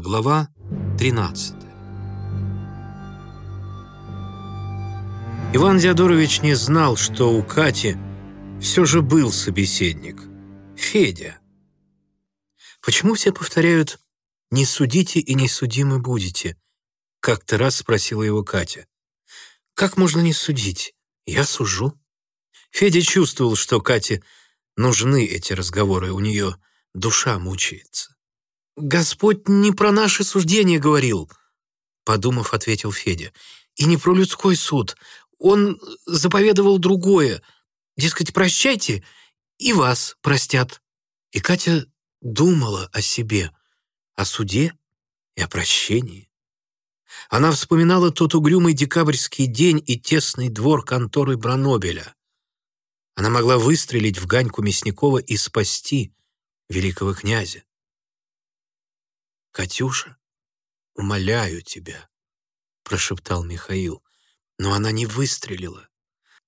Глава 13 Иван Диадорович не знал, что у Кати все же был собеседник — Федя. Почему все повторяют «не судите и не судимы будете»? Как-то раз спросила его Катя. «Как можно не судить? Я сужу». Федя чувствовал, что Кате нужны эти разговоры, у нее душа мучается. «Господь не про наши суждения говорил», — подумав, ответил Федя. «И не про людской суд. Он заповедовал другое. Дескать, прощайте, и вас простят». И Катя думала о себе, о суде и о прощении. Она вспоминала тот угрюмый декабрьский день и тесный двор конторы Бранобеля. Она могла выстрелить в Ганьку Мясникова и спасти великого князя. «Катюша, умоляю тебя», — прошептал Михаил, но она не выстрелила.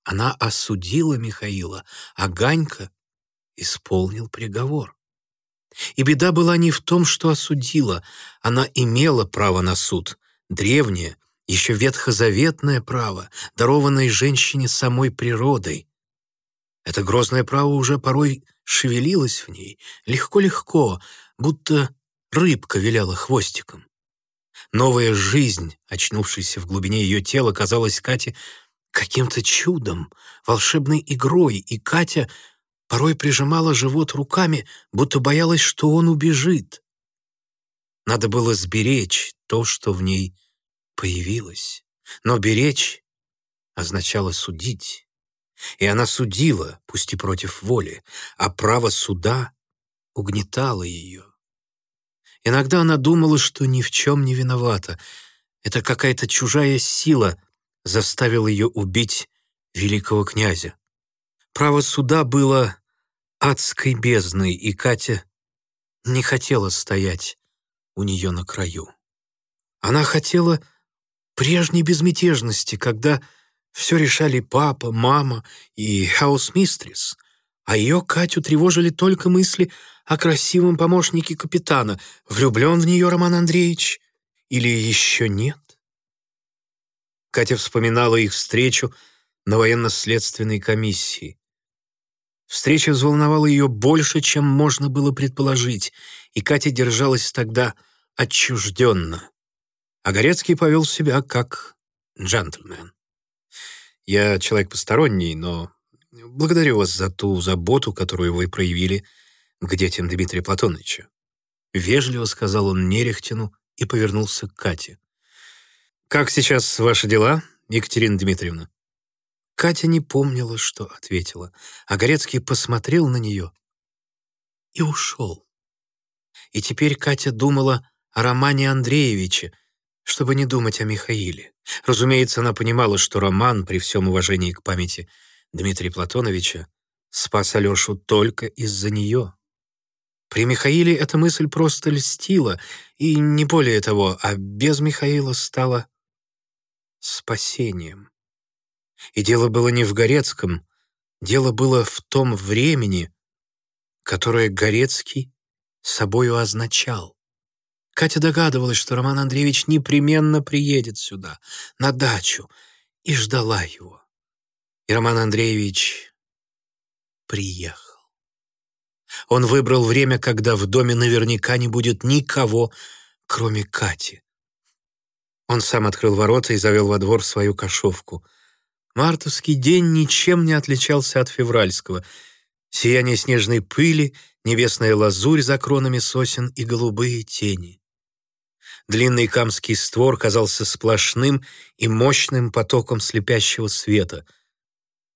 Она осудила Михаила, а Ганька исполнил приговор. И беда была не в том, что осудила, она имела право на суд, древнее, еще ветхозаветное право, дарованное женщине самой природой. Это грозное право уже порой шевелилось в ней, легко-легко, будто рыбка виляла хвостиком. Новая жизнь, очнувшаяся в глубине ее тела, казалась Кате каким-то чудом, волшебной игрой, и Катя порой прижимала живот руками, будто боялась, что он убежит. Надо было сберечь то, что в ней появилось. Но беречь означало судить. И она судила, пусть и против воли, а право суда угнетало ее. Иногда она думала, что ни в чем не виновата. Это какая-то чужая сила заставила ее убить великого князя. Право суда было адской бездной, и Катя не хотела стоять у нее на краю. Она хотела прежней безмятежности, когда все решали папа, мама и хаусмистрис, а ее Катю тревожили только мысли о красивом помощнике капитана. Влюблен в нее Роман Андреевич или еще нет? Катя вспоминала их встречу на военно-следственной комиссии. Встреча взволновала ее больше, чем можно было предположить, и Катя держалась тогда отчужденно. А Горецкий повел себя как джентльмен. «Я человек посторонний, но благодарю вас за ту заботу, которую вы проявили к детям Дмитрия Платоновича». Вежливо сказал он Нерехтину и повернулся к Кате. «Как сейчас ваши дела, Екатерина Дмитриевна?» Катя не помнила, что ответила, а Горецкий посмотрел на нее и ушел. И теперь Катя думала о Романе Андреевиче, чтобы не думать о Михаиле. Разумеется, она понимала, что Роман, при всем уважении к памяти Дмитрия Платоновича, спас Алешу только из-за нее. При Михаиле эта мысль просто льстила, и не более того, а без Михаила стала спасением. И дело было не в Горецком, дело было в том времени, которое Горецкий собою означал. Катя догадывалась, что Роман Андреевич непременно приедет сюда, на дачу, и ждала его. И Роман Андреевич приехал. Он выбрал время, когда в доме наверняка не будет никого, кроме Кати. Он сам открыл ворота и завел во двор свою кошовку — Мартовский день ничем не отличался от февральского. Сияние снежной пыли, небесная лазурь за кронами сосен и голубые тени. Длинный камский створ казался сплошным и мощным потоком слепящего света.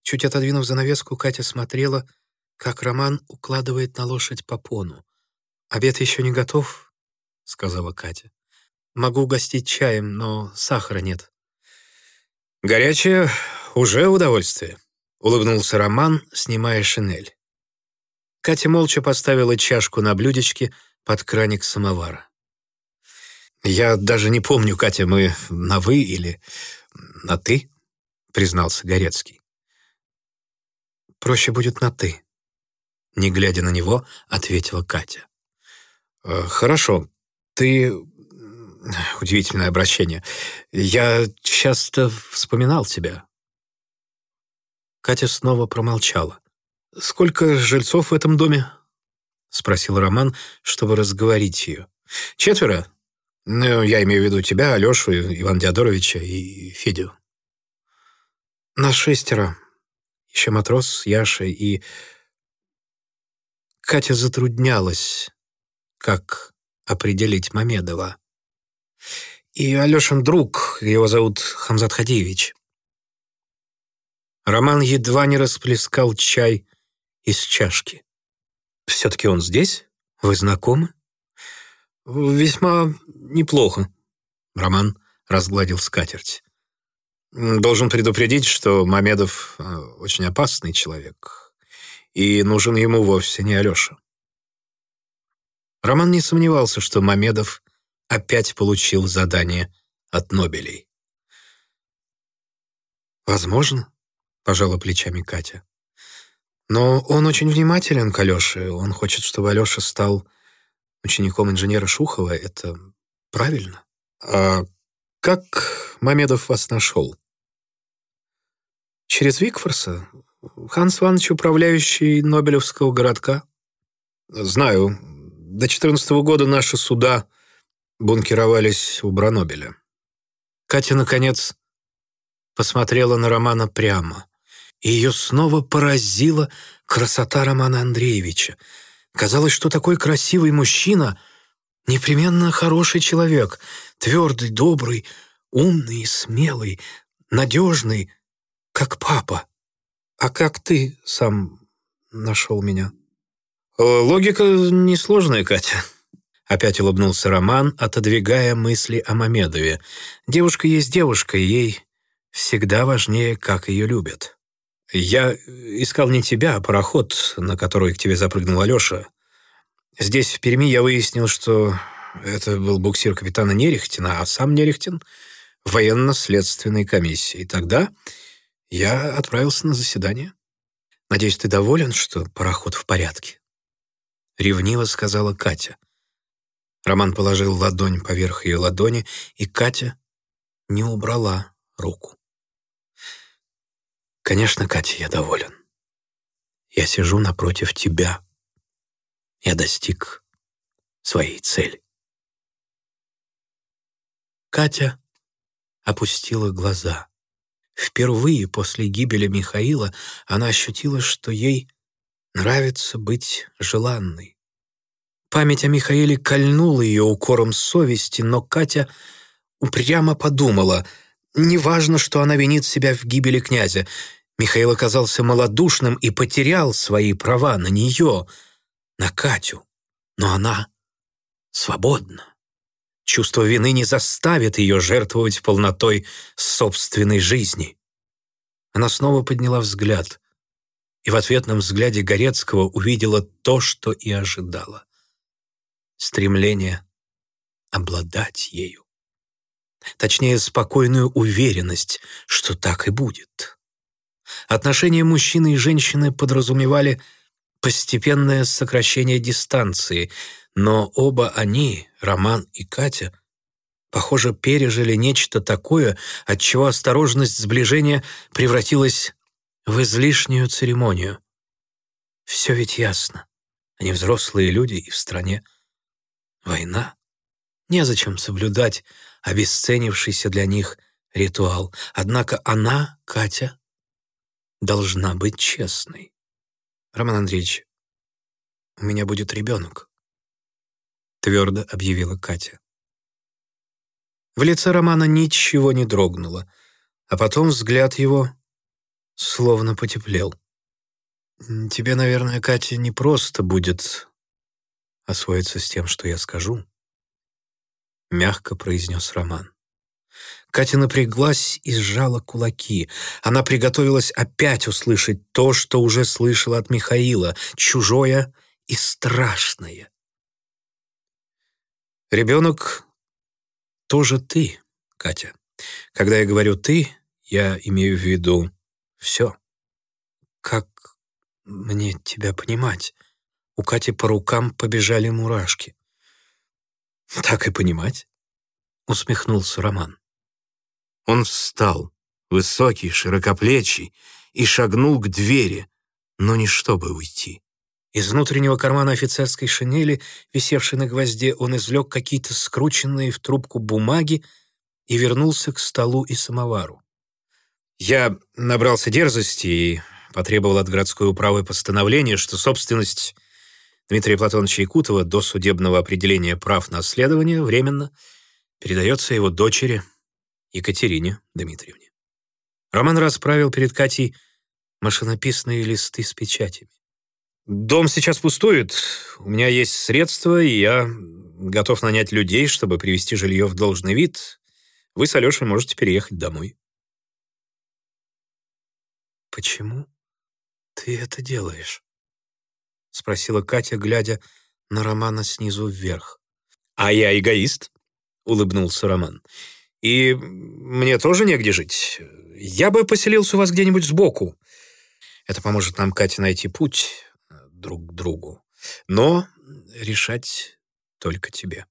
Чуть отодвинув занавеску, Катя смотрела, как Роман укладывает на лошадь попону. «Обед еще не готов», — сказала Катя. «Могу угостить чаем, но сахара нет». «Горячее уже удовольствие», — улыбнулся Роман, снимая шинель. Катя молча поставила чашку на блюдечке под краник самовара. «Я даже не помню, Катя, мы на «вы» или на «ты», — признался Горецкий. «Проще будет на «ты», — не глядя на него, ответила Катя. «Э, «Хорошо. Ты Удивительное обращение. Я часто вспоминал тебя. Катя снова промолчала. «Сколько жильцов в этом доме?» — спросил Роман, чтобы разговорить ее. «Четверо. Ну, я имею в виду тебя, Алешу, Ивана Диадоровича и Федю». «На шестеро. Еще матрос, Яша и...» Катя затруднялась, как определить Мамедова. «И Алешин друг, его зовут Хамзат Хадиевич». Роман едва не расплескал чай из чашки. «Все-таки он здесь? Вы знакомы?» «Весьма неплохо», — Роман разгладил скатерть. «Должен предупредить, что Мамедов э, очень опасный человек, и нужен ему вовсе не Алеша». Роман не сомневался, что Мамедов опять получил задание от Нобелей. «Возможно», — пожала плечами Катя. «Но он очень внимателен к Алёше. Он хочет, чтобы Алёша стал учеником инженера Шухова. Это правильно?» «А как Мамедов вас нашел?» «Через Викфорса. Ханс Иванович, управляющий Нобелевского городка». «Знаю. До 14 -го года наши суда бункеровались у Бранобеля». Катя, наконец, посмотрела на Романа прямо и ее снова поразила красота Романа Андреевича. Казалось, что такой красивый мужчина — непременно хороший человек, твердый, добрый, умный и смелый, надежный, как папа. А как ты сам нашел меня? Логика несложная, Катя. Опять улыбнулся Роман, отодвигая мысли о Мамедове. Девушка есть девушка, ей всегда важнее, как ее любят. «Я искал не тебя, а пароход, на который к тебе запрыгнул Алеша. Здесь, в Перми, я выяснил, что это был буксир капитана Нерехтина, а сам Нерехтин военно-следственной комиссии. И тогда я отправился на заседание. Надеюсь, ты доволен, что пароход в порядке?» Ревниво сказала Катя. Роман положил ладонь поверх ее ладони, и Катя не убрала руку. Конечно, Катя, я доволен. Я сижу напротив тебя. Я достиг своей цели. Катя опустила глаза. Впервые после гибели Михаила она ощутила, что ей нравится быть желанной. Память о Михаиле кольнула ее укором совести, но Катя упрямо подумала — Неважно, что она винит себя в гибели князя. Михаил оказался малодушным и потерял свои права на нее, на Катю. Но она свободна. Чувство вины не заставит ее жертвовать полнотой собственной жизни. Она снова подняла взгляд и в ответном взгляде Горецкого увидела то, что и ожидала. Стремление обладать ею. Точнее, спокойную уверенность, что так и будет. Отношения мужчины и женщины подразумевали постепенное сокращение дистанции, но оба они, Роман и Катя, похоже, пережили нечто такое, от чего осторожность сближения превратилась в излишнюю церемонию. Все ведь ясно. Они взрослые люди, и в стране война. Незачем соблюдать обесценившийся для них ритуал. Однако она, Катя, должна быть честной. «Роман Андреевич, у меня будет ребенок», — твердо объявила Катя. В лице Романа ничего не дрогнуло, а потом взгляд его словно потеплел. «Тебе, наверное, Катя, не просто будет освоиться с тем, что я скажу», — мягко произнес Роман. Катя напряглась и сжала кулаки. Она приготовилась опять услышать то, что уже слышала от Михаила, чужое и страшное. «Ребенок тоже ты, Катя. Когда я говорю «ты», я имею в виду все. Как мне тебя понимать?» У Кати по рукам побежали мурашки. Так и понимать. — усмехнулся Роман. Он встал, высокий, широкоплечий, и шагнул к двери, но не чтобы уйти. Из внутреннего кармана офицерской шинели, висевшей на гвозде, он извлек какие-то скрученные в трубку бумаги и вернулся к столу и самовару. Я набрался дерзости и потребовал от городской управы постановления, что собственность Дмитрия Платоновича Якутова до судебного определения прав наследования временно передается его дочери Екатерине Дмитриевне. Роман расправил перед Катей машинописные листы с печатями. «Дом сейчас пустует, у меня есть средства, и я готов нанять людей, чтобы привести жилье в должный вид. Вы с Алешей можете переехать домой». «Почему ты это делаешь?» — спросила Катя, глядя на Романа снизу вверх. «А я эгоист», — улыбнулся Роман. «И мне тоже негде жить. Я бы поселился у вас где-нибудь сбоку. Это поможет нам, Катя, найти путь э, друг к другу. Но решать только тебе.